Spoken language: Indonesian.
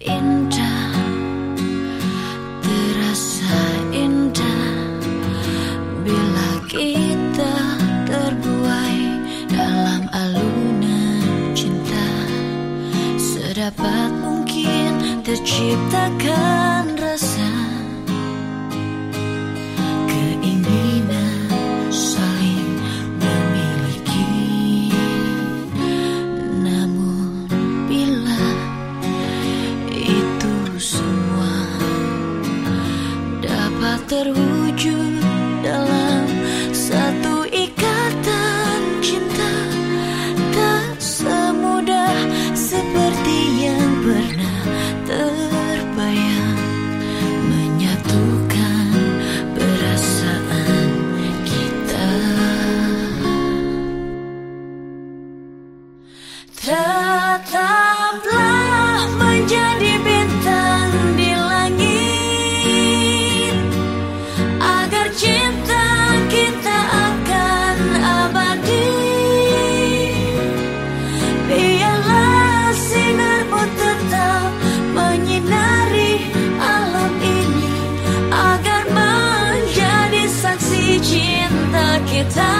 Indah terasa indah. Bila kita terbuai dalam alunan cinta sedapat mungkin terciptakan rasa. terwujud. time